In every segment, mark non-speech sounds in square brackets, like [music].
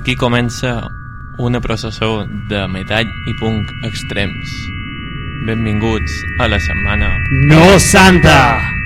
Aquí comença una processó de metall i punk extrems. Benvinguts a la setmana No Santa!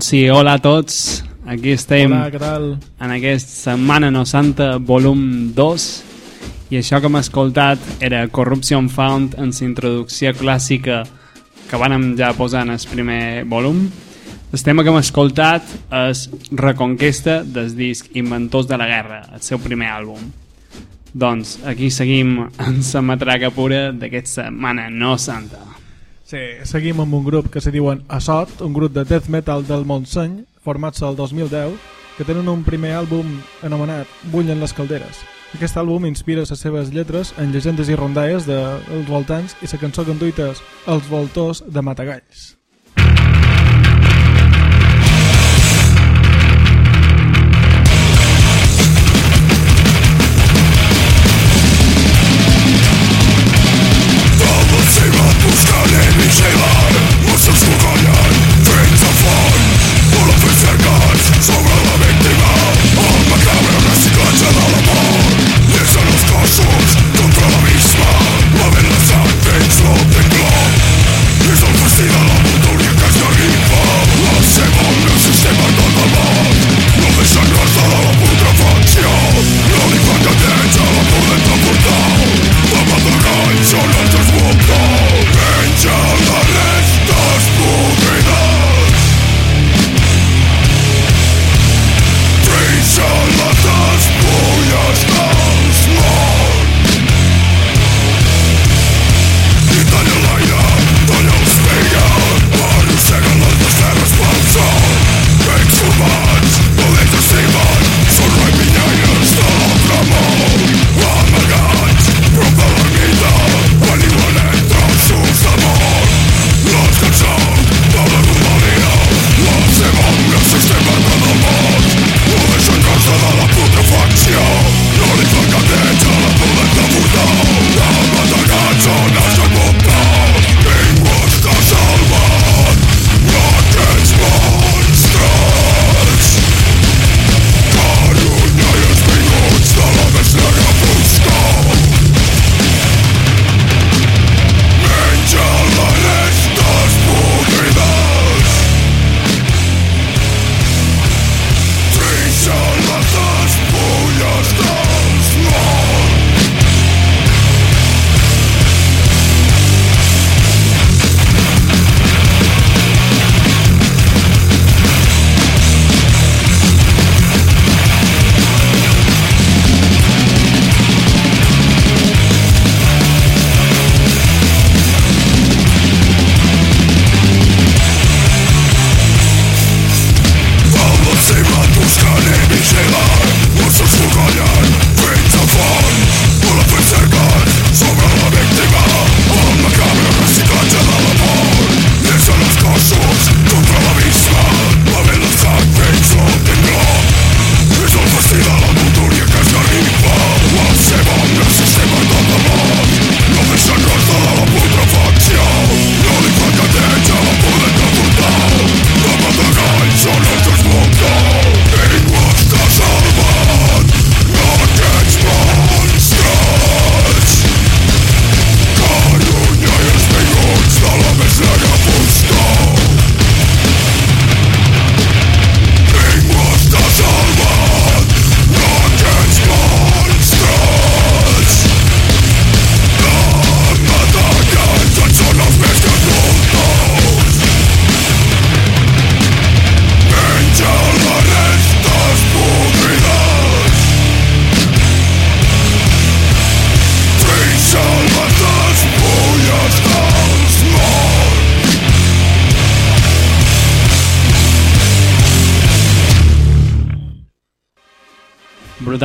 Doncs sí, hola a tots. Aquí estem Hola, què tal? en aquest Setmana No Santa, volum 2. I això que hem escoltat era Corruption Found en la introducció clàssica que vàrem ja posar en el primer volum. El tema que hem escoltat és Reconquesta del disc Inventors de la Guerra, el seu primer àlbum. Doncs aquí seguim en la matraca pura d'aquesta Setmana No Santa. Sí, seguim amb un grup que se diuen Assot, un grup de death metal del Montseny, formats el 2010, que tenen un primer àlbum anomenat Bullen les calderes. Aquest àlbum inspira les seves lletres en llegendes i rondalles dels voltants i la cançó que enduites Els voltors de Matagalls.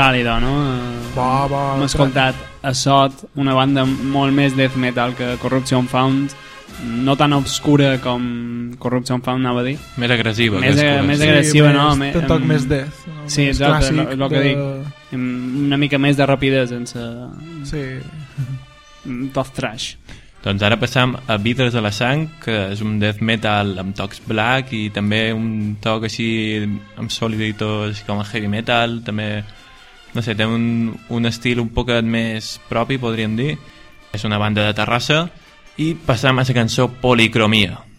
Brutal idò, no? Bo, bo, Hem escoltat Assot, una banda molt més death metal que Corruption Found, no tan obscura com Corruption Found, anava a dir. Més agressiva. Més, que és més agressiva, no? Més, un toc més death. No? Sí, Més exacte, lo que de... dic. Amb Una mica més de rapidesa, sense Sí. mm, tot trash. Doncs ara passam a Vidres de la Sang, que és un death metal amb tocs black i també un toc així amb soliditors com el heavy metal, també, no sé, té un, un estil un poc més propi, podríem dir. És una banda de Terrassa i passam a la cançó Policromia. Policromia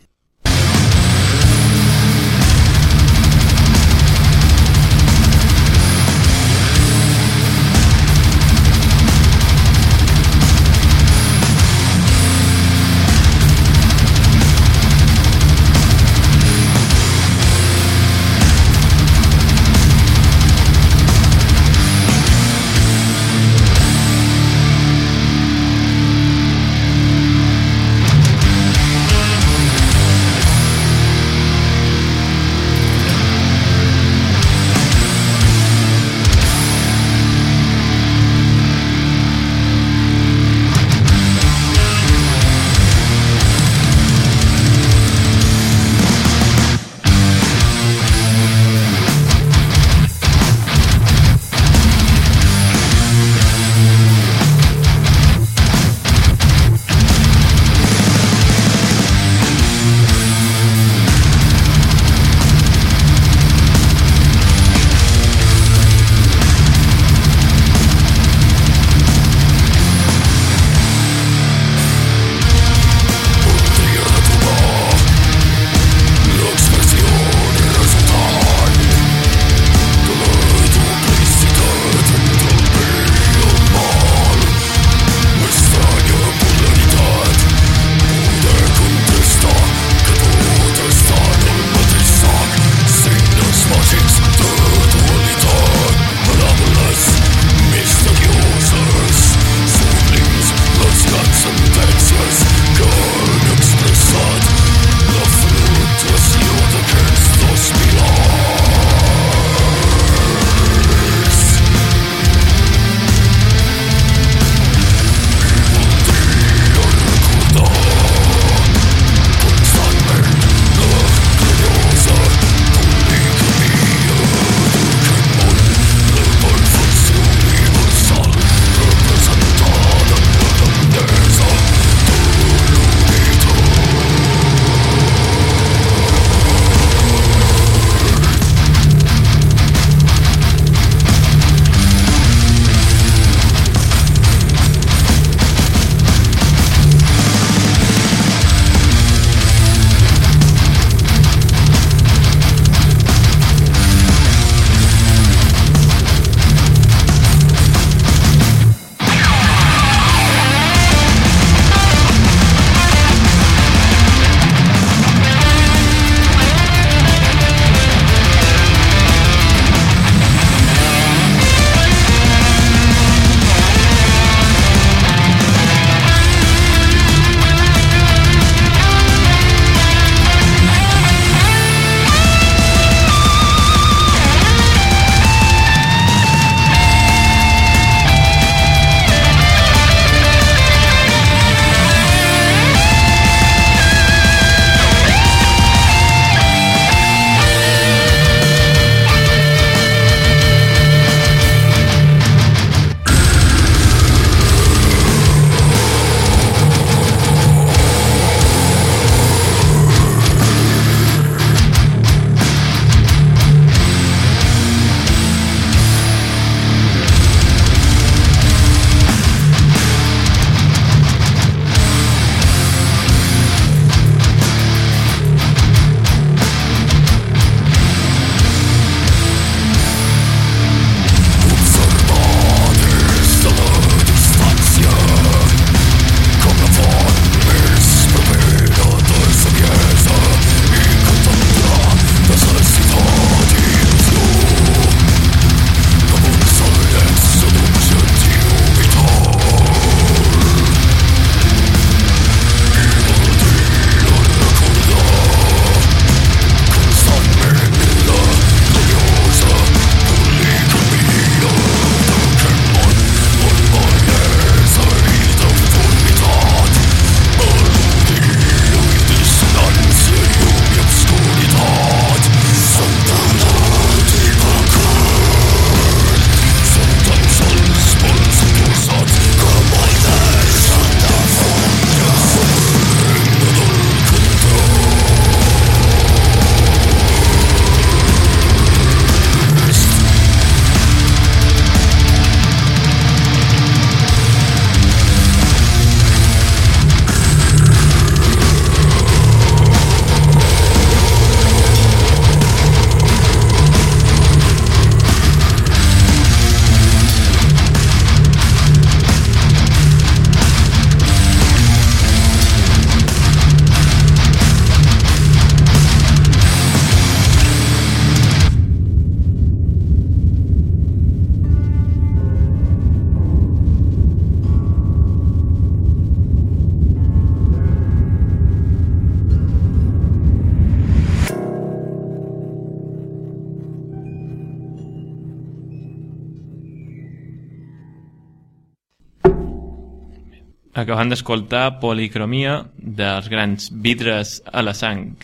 Acabant d'escoltar Policromia dels grans vidres a la sang.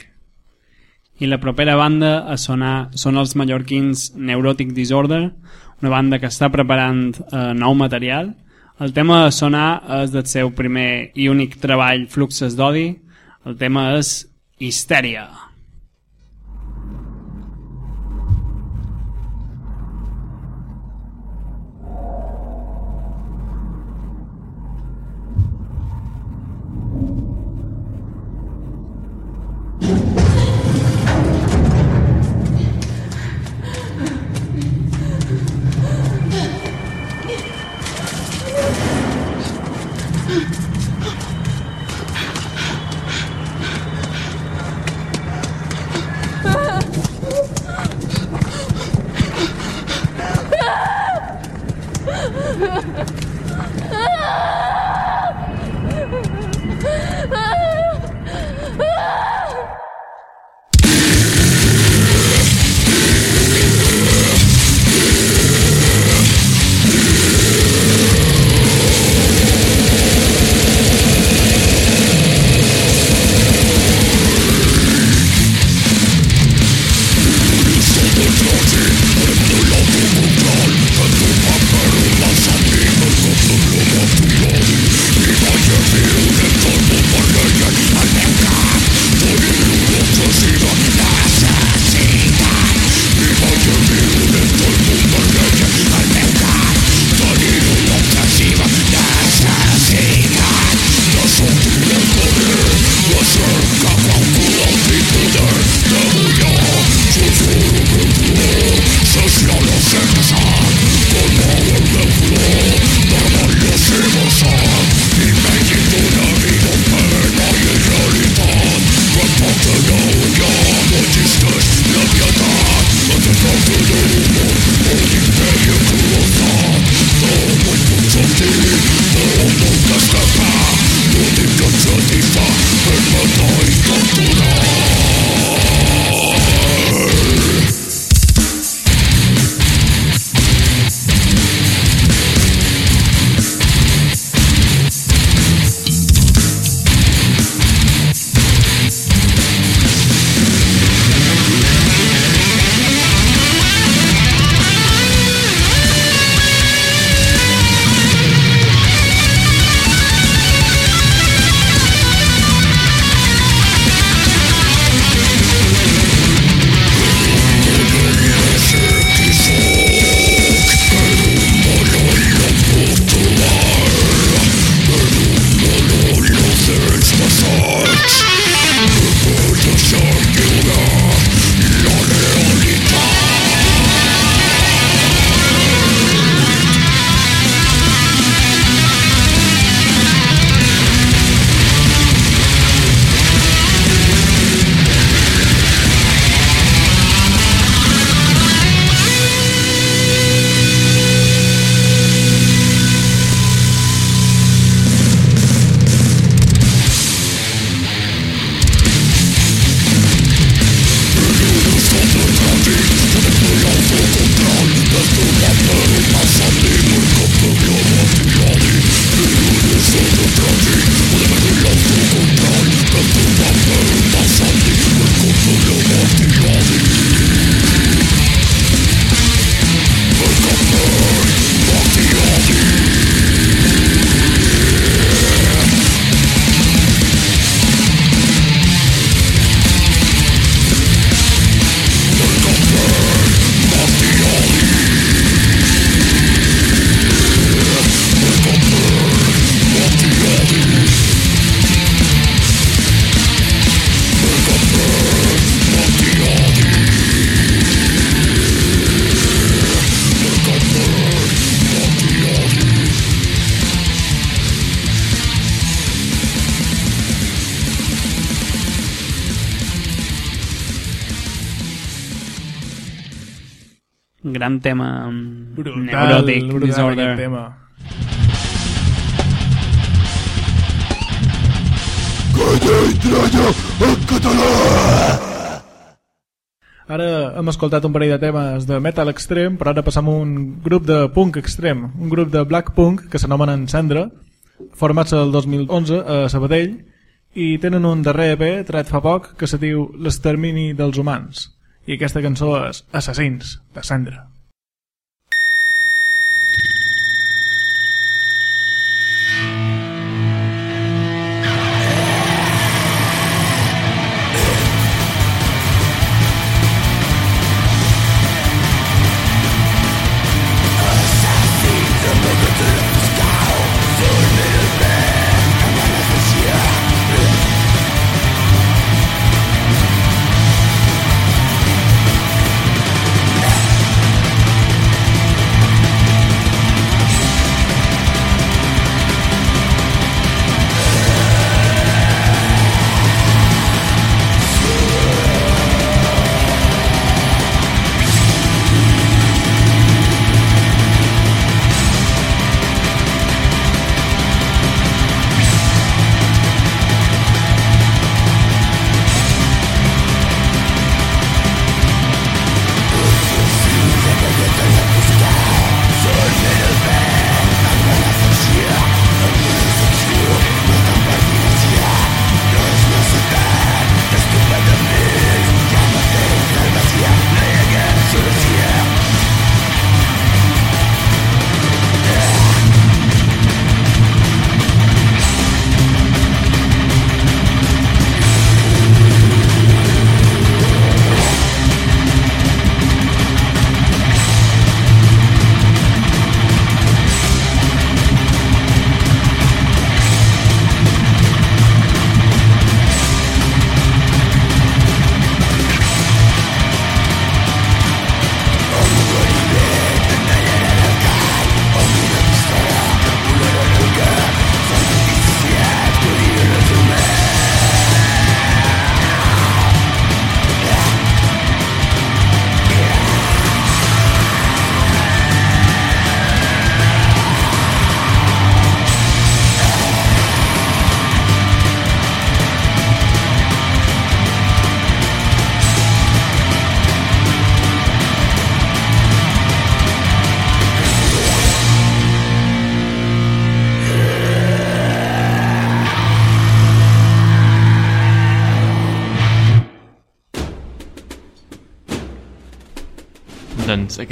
I la propera banda a sonar són els mallorquins Neurotic Disorder, una banda que està preparant eh, nou material. El tema a sonar és del seu primer i únic treball Fluxes d'Odi. El tema és Histèria. Ah! [laughs] gran tema um, Brutal, Neurotic brutal Disorder. tema. Ara hem escoltat un parell de temes de metal extrem, però ara passam a un grup de punk extrem, un grup de black punk que s'anomena Encendre, formats el 2011 a Sabadell i tenen un darrer EP tret fa poc que se diu L'extermini dels humans i aquesta cançó és Assassins de Cendra.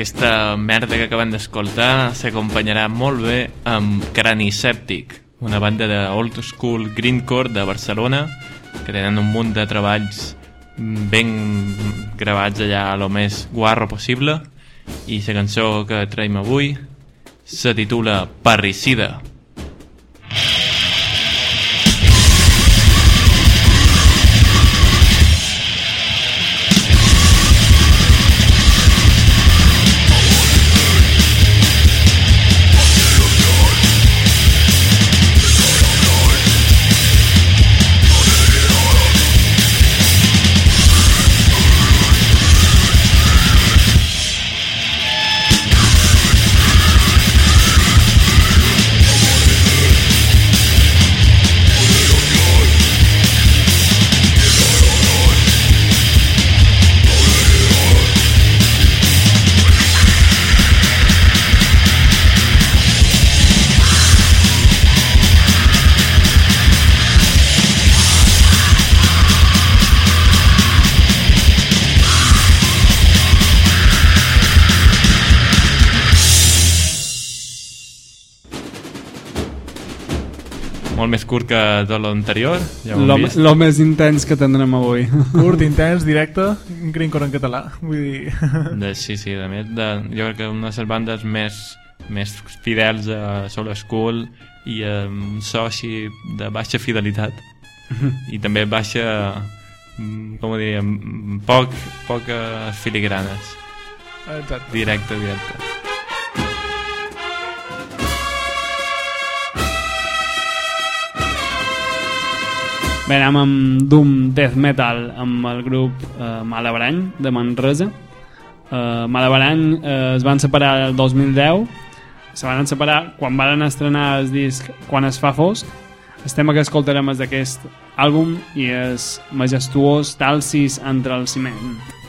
Aquesta merda que acabem d'escoltar s'acompanyarà molt bé amb Crani Sèptic, una banda de old school greencore de Barcelona que tenen un munt de treballs ben gravats allà a lo més guarro possible i la cançó que traiem avui se titula Parricida. Molt curt que tot l'anterior, ja Lo, lo més intens que tindrem avui. [laughs] Curt, intens, directe, greencore en català. Vull dir... De, sí, sí, de més, de, jo crec que una de les bandes més, més fidels a Soul School i amb un so així de baixa fidelitat [laughs] i també baixa com ho diria, poc, poques filigranes Exacte. directe, directe Bé, anem amb Doom Death Metal amb el grup eh, Malabrany de Manresa. Eh, Malabrany eh, es van separar el 2010 se van separar quan van estrenar el disc Quan es fa fosc. El tema que escoltarem és d'aquest àlbum i és majestuós Talsis entre el ciment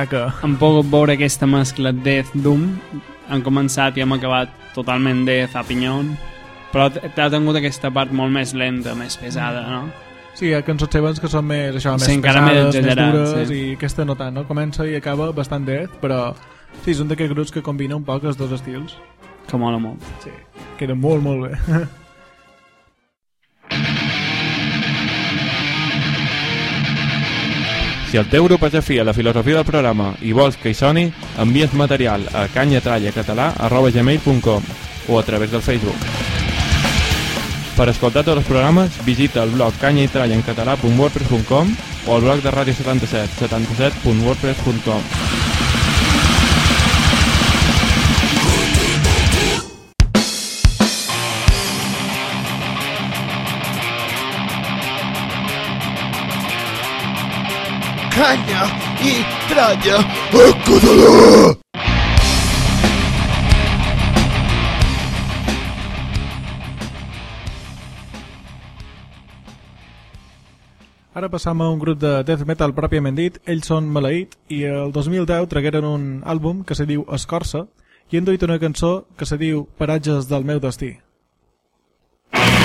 Matraca. Hem pogut veure aquesta mescla Death Doom. Han començat i hem acabat totalment Death a pinyon. Però t'ha tingut aquesta part molt més lenta, més pesada, no? Sí, hi ha cançons seves que són més, això, més Sí, pesades, més dures, sí. i aquesta no tant, no? Comença i acaba bastant death, però sí, és un d'aquests grups que combina un poc els dos estils. Que mola molt. Sí. Queda molt, molt bé. [laughs] Si el teu grup es afia a la filosofia del programa i vols que hi soni, envies material a canyatrallacatalà.gmail.com o a través del Facebook. Per escoltar tots els programes, visita el blog canyaitrallencatalà.wordpress.com o el blog de Ràdio 77, 77.wordpress.com. Canya i tralla a català! Ara passam a un grup de death metal pròpiament dit. Ells són Maleït i el 2010 tragueren un àlbum que se diu Escorça i han duit una cançó que se diu Paratges del meu destí. Canya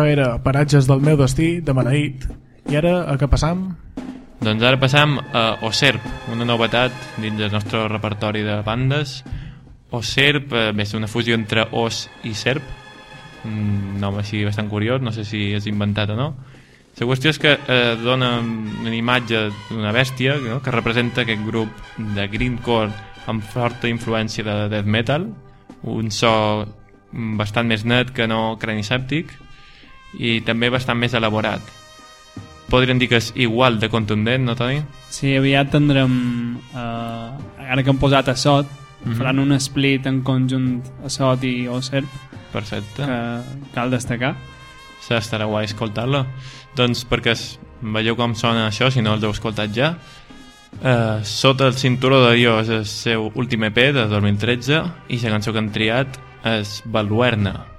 Això era Paratges del meu destí, de Manaït. I ara, a què passam? Doncs ara passam a Oserp, una novetat dins del nostre repertori de bandes. Oserp eh, és una fusió entre os i serp, un nom així bastant curiós, no sé si és inventat o no. La qüestió és que eh, dona una imatge d'una bèstia no? que representa aquest grup de greencore amb forta influència de death metal, un so bastant més net que no cranisèptic i també bastant més elaborat. Podríem dir que és igual de contundent, no, Toni? Sí, aviat tindrem... Eh, ara que hem posat a Sot, mm. -hmm. faran un split en conjunt a Sot i Oserp, Perfecte. que cal destacar. Sí, estarà guai escoltar-lo. Doncs perquè es, veieu com sona això, si no els heu escoltat ja. Uh, Sota el cinturó de Dios és el seu últim EP de 2013 i la cançó que han triat és Baluerna.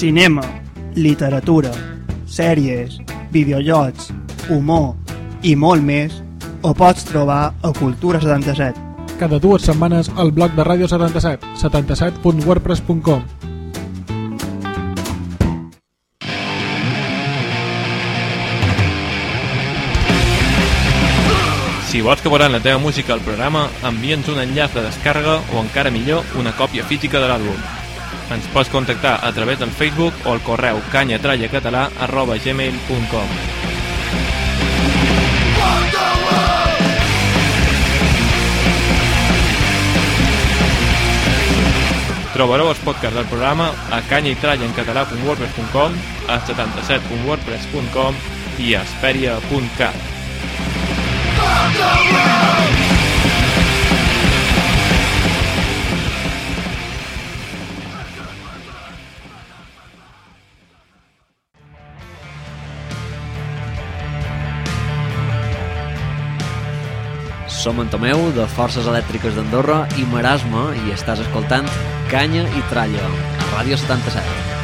Cinema, literatura, sèries, videojocs, humor i molt més ho pots trobar a Cultura 77. Cada dues setmanes al blog de Ràdio 77, 77.wordpress.com. Si vols que veuran la teva música al programa, envia'ns un enllaç de descàrrega o encara millor, una còpia física de l'àlbum. Ens pots contactar a través del Facebook o al correu canyatrallacatalà arroba gmail.com Trobareu els podcasts del programa a canyaitrallencatalà.wordpress.com, a 77.wordpress.com i a esperia.cat. Som en Tomeu, de Forces Elèctriques d'Andorra i Marasme, i estàs escoltant Canya i Tralla, a Ràdio 77.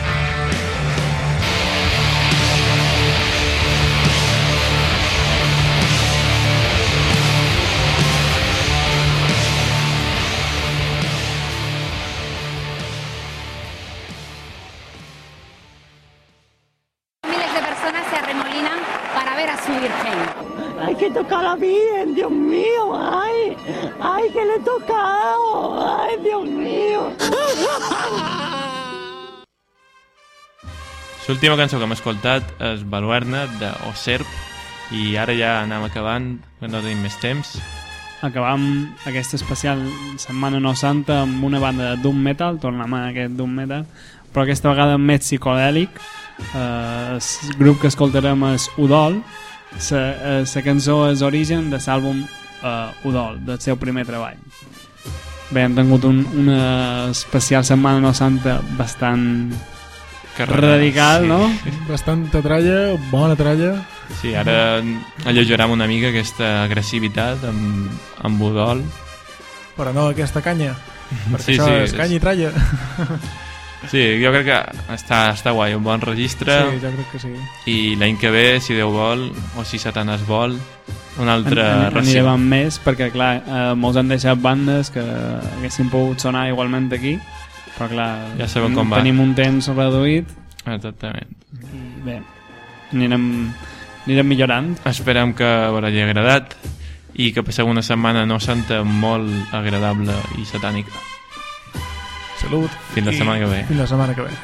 L'última cançó que hem escoltat és Baluerna, de Oserp, i ara ja anem acabant, no tenim més temps. Acabam aquesta especial Setmana No Santa amb una banda de Doom Metal, tornem a aquest Doom Metal, però aquesta vegada més psicodèlic. Eh, el grup que escoltarem és Udol. La eh, cançó és origen de l'àlbum eh, Udol, del seu primer treball. Bé, hem tingut un, una especial Setmana No Santa bastant Carregada, radical, sí. no? Bastanta tralla, bona tralla. Sí, ara alleugerem una mica aquesta agressivitat amb, amb Udol. Però no aquesta canya. Perquè Sí, això sí, és és- canya i tralla. Sí, jo crec que està, està guai, un bon registre. Sí, jo crec que sí. I l'any que ve, si Déu vol, o si Satanàs vol, una altra An- an- ració. Anirem amb més perquè clar, eh, molts han deixat bandes que haguessin pogut sonar igualment aquí però clar, Ja sabeu com va. tenim un temps reduït Exactament. i bé, anirem, anirem millorant Esperem que us hagi agradat i que passeu una setmana no santa molt agradable i satànica. Salut. Fins la I setmana que ve. Fins la setmana que ve.